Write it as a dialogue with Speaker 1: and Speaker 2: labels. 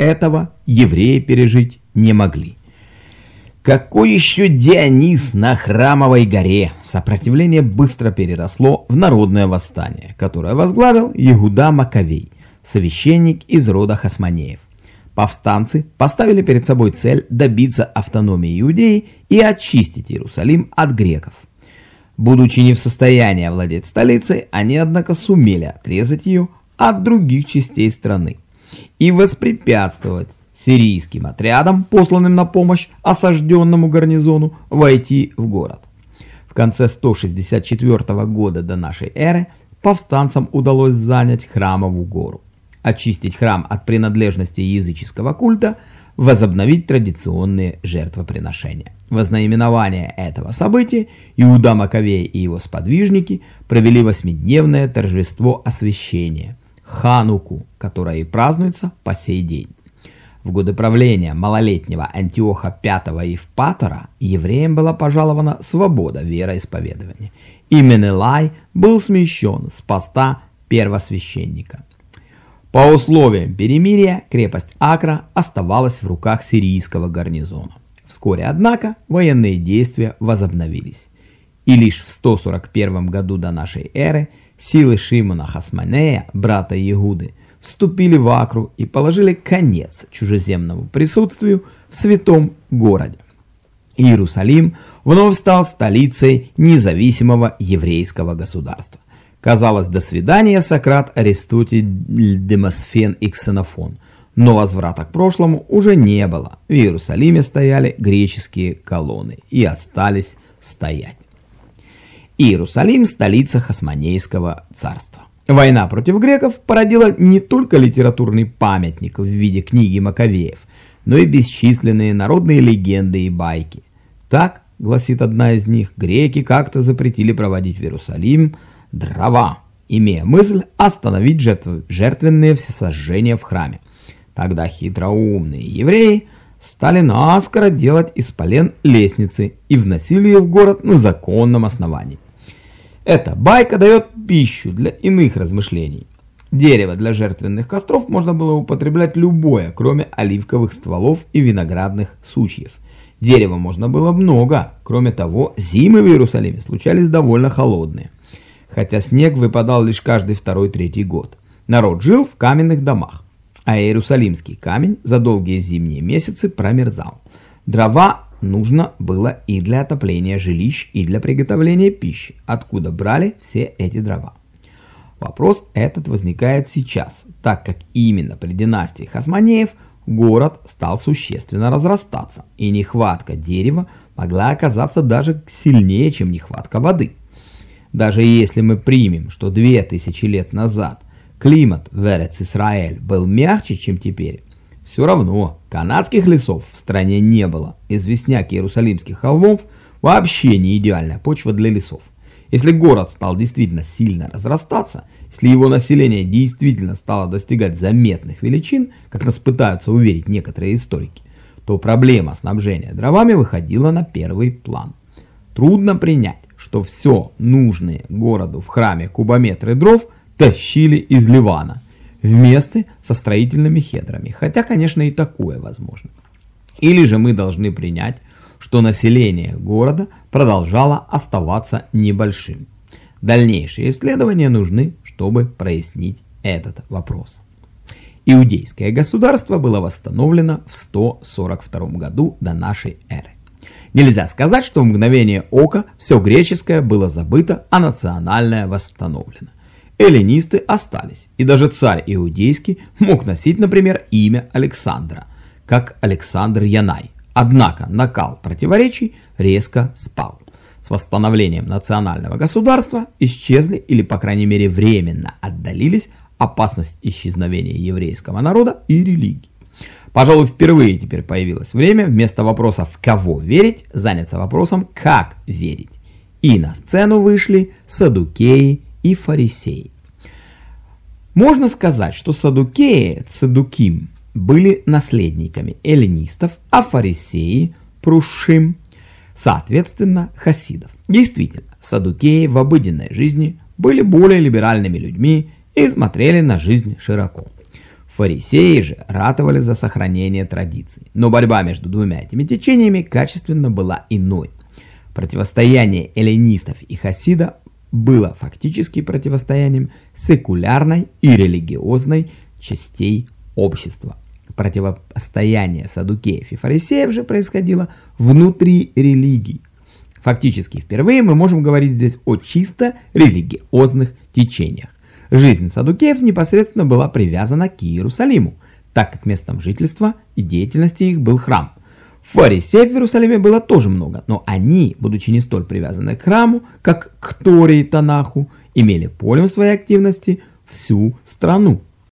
Speaker 1: этого евреи пережить не могли. Какой еще Дионис на Храмовой горе? Сопротивление быстро переросло в народное восстание, которое возглавил Егуда Маковей, священник из рода Хасманеев. Повстанцы поставили перед собой цель добиться автономии Иудеи и очистить Иерусалим от греков. Будучи не в состоянии овладеть столицей, они, однако, сумели отрезать ее от других частей страны и воспрепятствовать сирийским отрядам, посланным на помощь осажденному гарнизону, войти в город. В конце 164 года до нашей эры повстанцам удалось занять Храмову гору очистить храм от принадлежности языческого культа, возобновить традиционные жертвоприношения. Вознаименование этого события Иуда Маковей и его сподвижники провели восьмидневное торжество освящения – Хануку, которое и празднуется по сей день. В годы правления малолетнего Антиоха V Евпатора евреям была пожалована свобода вероисповедования, и Менелай был смещен с поста первосвященника. По условиям перемирия крепость Акра оставалась в руках сирийского гарнизона. Вскоре, однако, военные действия возобновились. И лишь в 141 году до нашей эры силы Шимона Хасманея, брата Егуды, вступили в Акру и положили конец чужеземному присутствию в святом городе. Иерусалим вновь стал столицей независимого еврейского государства. Казалось, до свидания, Сократ, Аристотель, Демосфен и Ксенофон. Но возврата к прошлому уже не было. В Иерусалиме стояли греческие колонны и остались стоять. Иерусалим – столица Хасманейского царства. Война против греков породила не только литературный памятник в виде книги Маковеев, но и бесчисленные народные легенды и байки. Так, гласит одна из них, греки как-то запретили проводить в Иерусалим – дрова, имея мысль остановить жертв... жертвенные всесожжения в храме. Тогда хитроумные евреи стали наскоро делать из полен лестницы и вносили ее в город на законном основании. Эта байка дает пищу для иных размышлений. Дерево для жертвенных костров можно было употреблять любое, кроме оливковых стволов и виноградных сучьев. Дерева можно было много, кроме того, зимы в Иерусалиме случались довольно холодные хотя снег выпадал лишь каждый второй-третий год. Народ жил в каменных домах, а Иерусалимский камень за долгие зимние месяцы промерзал. Дрова нужно было и для отопления жилищ, и для приготовления пищи. Откуда брали все эти дрова? Вопрос этот возникает сейчас, так как именно при династии Хасманеев город стал существенно разрастаться, и нехватка дерева могла оказаться даже сильнее, чем нехватка воды. Даже если мы примем, что две тысячи лет назад климат в Эрец-Исраэль был мягче, чем теперь, все равно канадских лесов в стране не было. Известняк Иерусалимских холмов вообще не идеальная почва для лесов. Если город стал действительно сильно разрастаться, если его население действительно стало достигать заметных величин, как нас пытаются уверить некоторые историки, то проблема снабжения дровами выходила на первый план. Трудно принять, что все нужные городу в храме кубометры дров тащили из Ливана вместе со строительными хедрами, хотя, конечно, и такое возможно. Или же мы должны принять, что население города продолжало оставаться небольшим. Дальнейшие исследования нужны, чтобы прояснить этот вопрос. Иудейское государство было восстановлено в 142 году до нашей эры. Нельзя сказать, что в мгновение ока все греческое было забыто, а национальное восстановлено. Эллинисты остались, и даже царь иудейский мог носить, например, имя Александра, как Александр Янай. Однако накал противоречий резко спал. С восстановлением национального государства исчезли или, по крайней мере, временно отдалились опасность исчезновения еврейского народа и религии. Пожалуй, впервые теперь появилось время вместо вопроса «в кого верить» заняться вопросом «как верить». И на сцену вышли садукеи и фарисеи. Можно сказать, что садукеи, цадуким, были наследниками эллинистов, а фарисеи, прушим, соответственно, хасидов. Действительно, садукеи в обыденной жизни были более либеральными людьми и смотрели на жизнь широко. Фарисеи же ратовали за сохранение традиций. Но борьба между двумя этими течениями качественно была иной. Противостояние эллинистов и хасида было фактически противостоянием секулярной и религиозной частей общества. Противостояние садукеев и фарисеев же происходило внутри религий. Фактически впервые мы можем говорить здесь о чисто религиозных течениях. Жизнь садукеев непосредственно была привязана к Иерусалиму, так как местом жительства и деятельности их был храм. Фарисеев в Иерусалиме было тоже много, но они, будучи не столь привязаны к храму, как к Торе и Танаху, имели полем своей активности всю страну.